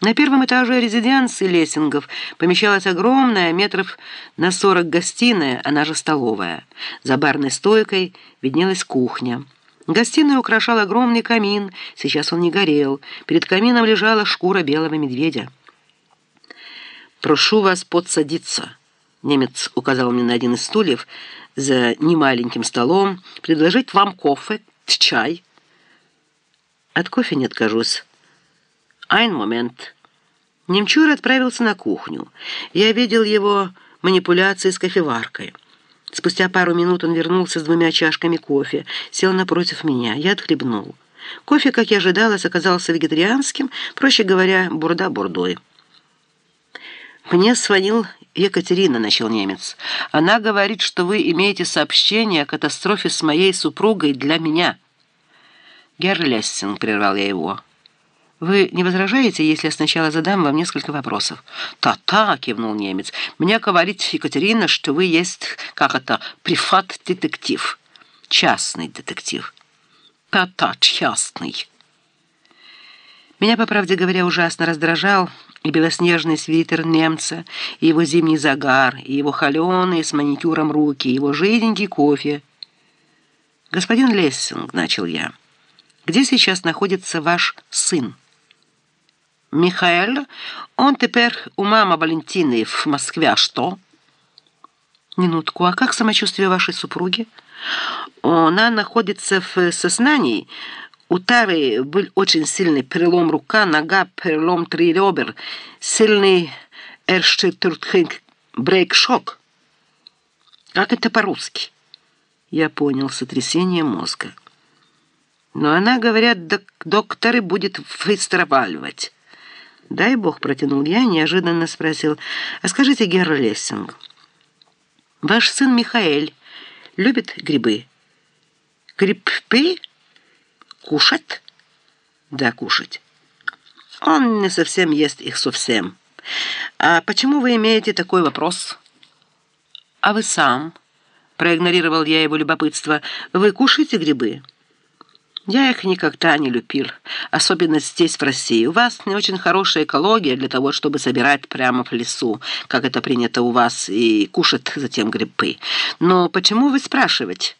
На первом этаже резиденции Лессингов помещалась огромная, метров на сорок гостиная, она же столовая. За барной стойкой виднелась кухня. Гостиную украшал огромный камин, сейчас он не горел. Перед камином лежала шкура белого медведя. «Прошу вас подсадиться», — немец указал мне на один из стульев за немаленьким столом, «предложить вам кофе, чай». «От кофе не откажусь». «Айн момент». Немчур отправился на кухню. Я видел его манипуляции с кофеваркой. Спустя пару минут он вернулся с двумя чашками кофе, сел напротив меня. Я отхлебнул. Кофе, как я ожидалось, оказался вегетарианским, проще говоря, бурда-бурдой. «Мне звонил Екатерина», — начал немец. «Она говорит, что вы имеете сообщение о катастрофе с моей супругой для меня». «Герр Лессинг», — прервал я его. «Вы не возражаете, если я сначала задам вам несколько вопросов?» «Та-та», — кивнул немец. «Мне говорит Екатерина, что вы есть, как это, прифат-детектив, частный детектив». «Та-та, частный». Меня, по правде говоря, ужасно раздражал и белоснежный свитер немца, и его зимний загар, и его холеные с маникюром руки, и его жиденький кофе. «Господин Лессинг», — начал я, — «где сейчас находится ваш сын?» Михаэль, он теперь у мамы Валентины в Москве. А что? Минутку, а как самочувствие вашей супруги? Она находится в сознании. У Тары был очень сильный перелом рука, нога, перелом три ребер, сильный эрштетуртхинг брейк-шок. Как это по-русски? Я понял, сотрясение мозга. Но она, говорят, док докторы будет выстравливать. «Дай бог», — протянул я, неожиданно спросил. «А скажите, Герр Лессинг, ваш сын Михаэль любит грибы?» «Грибы? Кушать?» «Да, кушать. Он не совсем ест их совсем. А почему вы имеете такой вопрос?» «А вы сам?» — проигнорировал я его любопытство. «Вы кушаете грибы?» Я их никогда не любил, особенно здесь, в России. У вас не очень хорошая экология для того, чтобы собирать прямо в лесу, как это принято у вас, и кушать затем грибы. Но почему вы спрашиваете?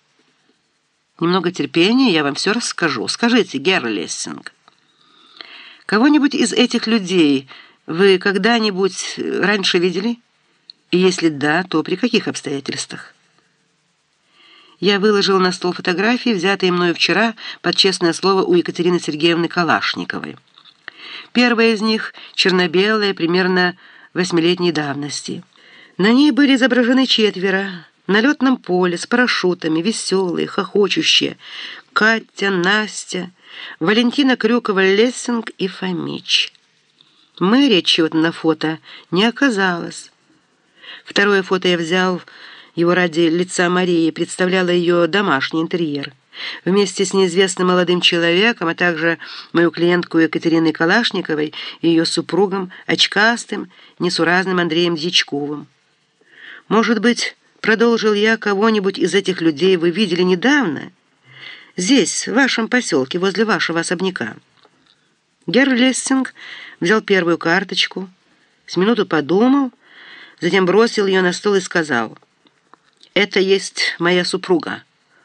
Немного терпения, я вам все расскажу. Скажите, Герр Лессинг, кого-нибудь из этих людей вы когда-нибудь раньше видели? И если да, то при каких обстоятельствах? Я выложил на стол фотографии, взятые мною вчера под честное слово у Екатерины Сергеевны Калашниковой. Первая из них черно-белая, примерно восьмилетней давности. На ней были изображены четверо, на летном поле, с парашютами, веселые, хохочущие. Катя, Настя, Валентина Крюкова-Лессинг и Фомич. Мэри чего-то на фото не оказалось. Второе фото я взял его ради лица Марии представляла ее домашний интерьер. Вместе с неизвестным молодым человеком, а также мою клиентку Екатериной Калашниковой и ее супругом, очкастым, несуразным Андреем Дьячковым. «Может быть, продолжил я, кого-нибудь из этих людей вы видели недавно? Здесь, в вашем поселке, возле вашего особняка». Герр Лессинг взял первую карточку, с минуту подумал, затем бросил ее на стол и сказал – «Это есть моя супруга».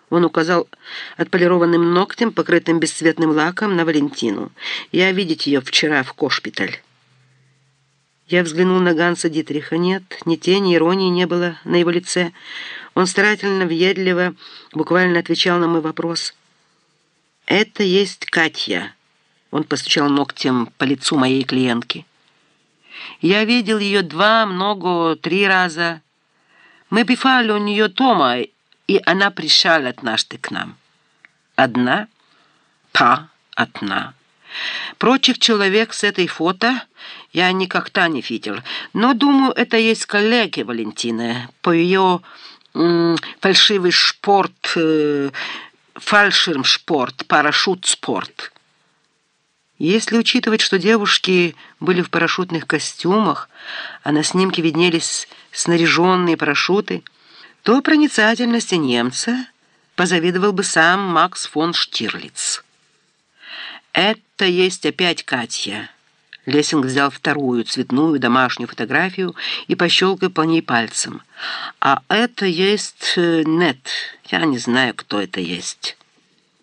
Он указал отполированным ногтем, покрытым бесцветным лаком, на Валентину. «Я видеть ее вчера в Кошпиталь». Я взглянул на Ганса Дитриха. Нет, ни тени иронии не было на его лице. Он старательно, въедливо, буквально отвечал на мой вопрос. «Это есть Катя». Он постучал ногтем по лицу моей клиентки. «Я видел ее два, много, три раза». Мы бывали у нее дома, и она пришла однажды к нам. Одна? Па, одна. Прочих человек с этой фото я никогда не видел, но, думаю, это есть коллеги Валентины по ее фальшивый спорт, э, фальширмспорт, парашют-спорт. Если учитывать, что девушки были в парашютных костюмах, а на снимке виднелись снаряженные парашюты, то проницательности немца позавидовал бы сам Макс фон Штирлиц. «Это есть опять Катя. Лессинг взял вторую цветную домашнюю фотографию и пощелкал по ней пальцем. «А это есть... Э, нет, я не знаю, кто это есть».